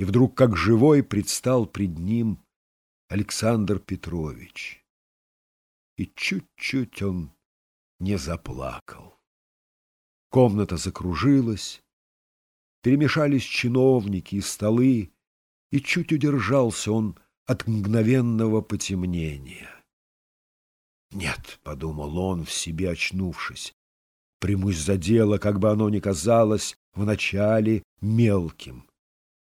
и вдруг, как живой, предстал пред ним Александр Петрович. И чуть-чуть он не заплакал. Комната закружилась, перемешались чиновники и столы, и чуть удержался он от мгновенного потемнения. «Нет», — подумал он, в себе очнувшись, — «примусь за дело, как бы оно ни казалось вначале мелким».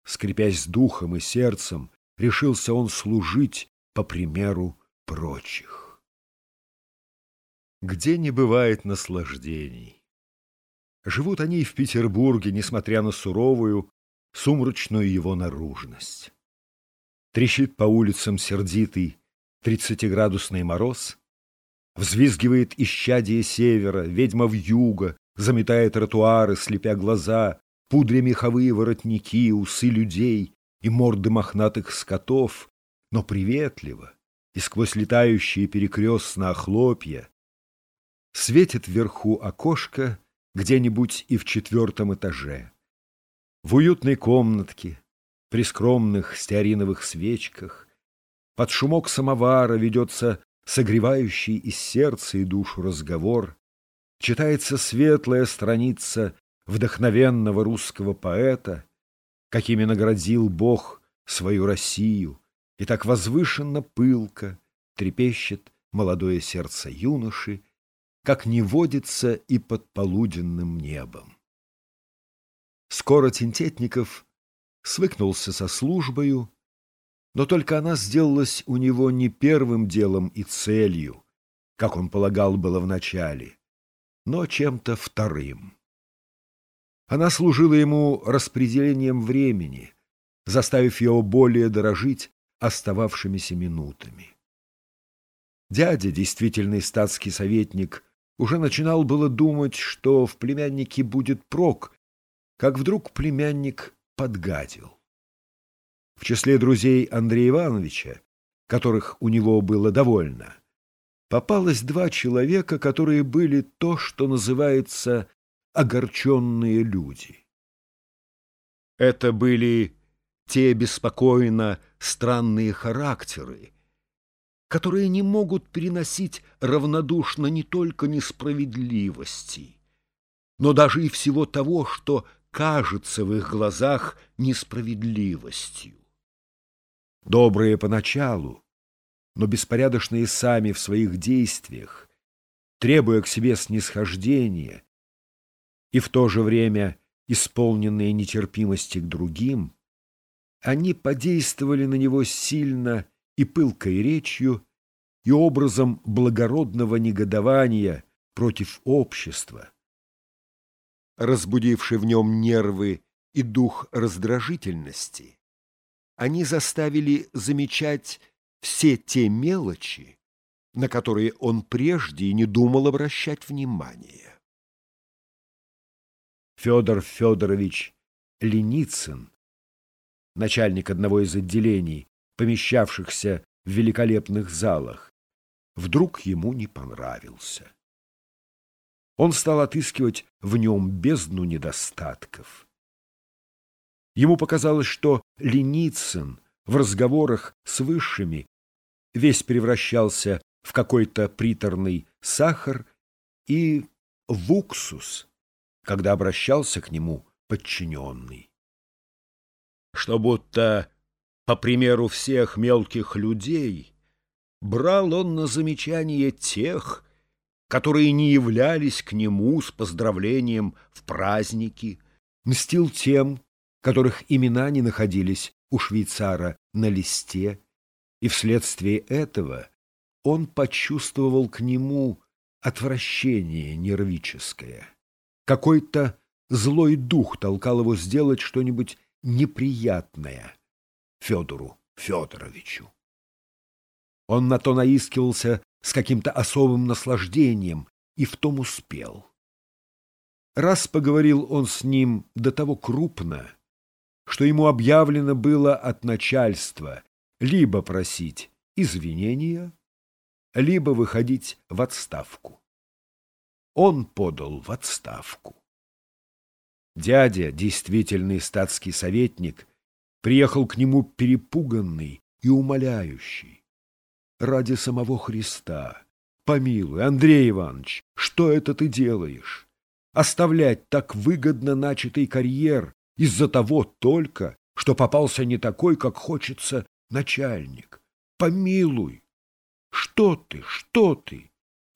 Скрипясь с духом и сердцем, решился он служить по примеру прочих. Где не бывает наслаждений? Живут они и в Петербурге, несмотря на суровую, сумрачную его наружность. Трещит по улицам сердитый тридцатиградусный мороз, взвизгивает исчадие севера, ведьма в юга, заметая тротуары, слепя глаза, пудря меховые воротники, усы людей и морды мохнатых скотов, но приветливо и сквозь летающие перекрестно охлопья светит вверху окошко где-нибудь и в четвертом этаже. В уютной комнатке, при скромных стеариновых свечках, под шумок самовара ведется согревающий и сердце, и душу разговор, читается светлая страница вдохновенного русского поэта, какими наградил Бог свою Россию, и так возвышенно пылко трепещет молодое сердце юноши, как не водится и под полуденным небом. Скоро Тинтетников свыкнулся со службою, но только она сделалась у него не первым делом и целью, как он полагал было вначале, но чем-то вторым. Она служила ему распределением времени, заставив его более дорожить остававшимися минутами. Дядя, действительный статский советник, уже начинал было думать, что в племяннике будет прок, как вдруг племянник подгадил. В числе друзей Андрея Ивановича, которых у него было довольно, попалось два человека, которые были то, что называется огорченные люди. Это были те беспокойно странные характеры, которые не могут переносить равнодушно не только несправедливости, но даже и всего того, что кажется в их глазах несправедливостью. Добрые поначалу, но беспорядочные сами в своих действиях, требуя к себе снисхождения и в то же время исполненные нетерпимости к другим, они подействовали на него сильно и пылкой речью, и образом благородного негодования против общества, разбудивший в нем нервы и дух раздражительности, они заставили замечать все те мелочи, на которые он прежде не думал обращать внимание. Федор Федорович Леницын, начальник одного из отделений, помещавшихся в великолепных залах, вдруг ему не понравился. Он стал отыскивать в нем бездну недостатков. Ему показалось, что Леницын в разговорах с высшими весь превращался в какой-то приторный сахар и в уксус, когда обращался к нему подчиненный. Что будто, по примеру всех мелких людей, брал он на замечание тех, которые не являлись к нему с поздравлением в праздники, мстил тем, которых имена не находились у швейцара на листе, и вследствие этого он почувствовал к нему отвращение нервическое. Какой-то злой дух толкал его сделать что-нибудь неприятное Федору Федоровичу. Он на то наискивался с каким-то особым наслаждением и в том успел. Раз поговорил он с ним до того крупно, что ему объявлено было от начальства либо просить извинения, либо выходить в отставку. Он подал в отставку. Дядя, действительный статский советник, приехал к нему перепуганный и умоляющий. Ради самого Христа, помилуй, Андрей Иванович, что это ты делаешь? Оставлять так выгодно начатый карьер из-за того только, что попался не такой, как хочется начальник. Помилуй! Что ты, что ты?